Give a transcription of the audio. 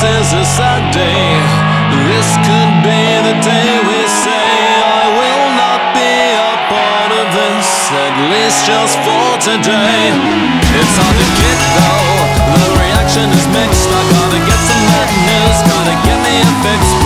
This is a sad day. This could be the day we say, I will not be a part of this, at least just for today. It's hard to get though, the reaction is mixed. I gotta get some bad news, gotta get me a.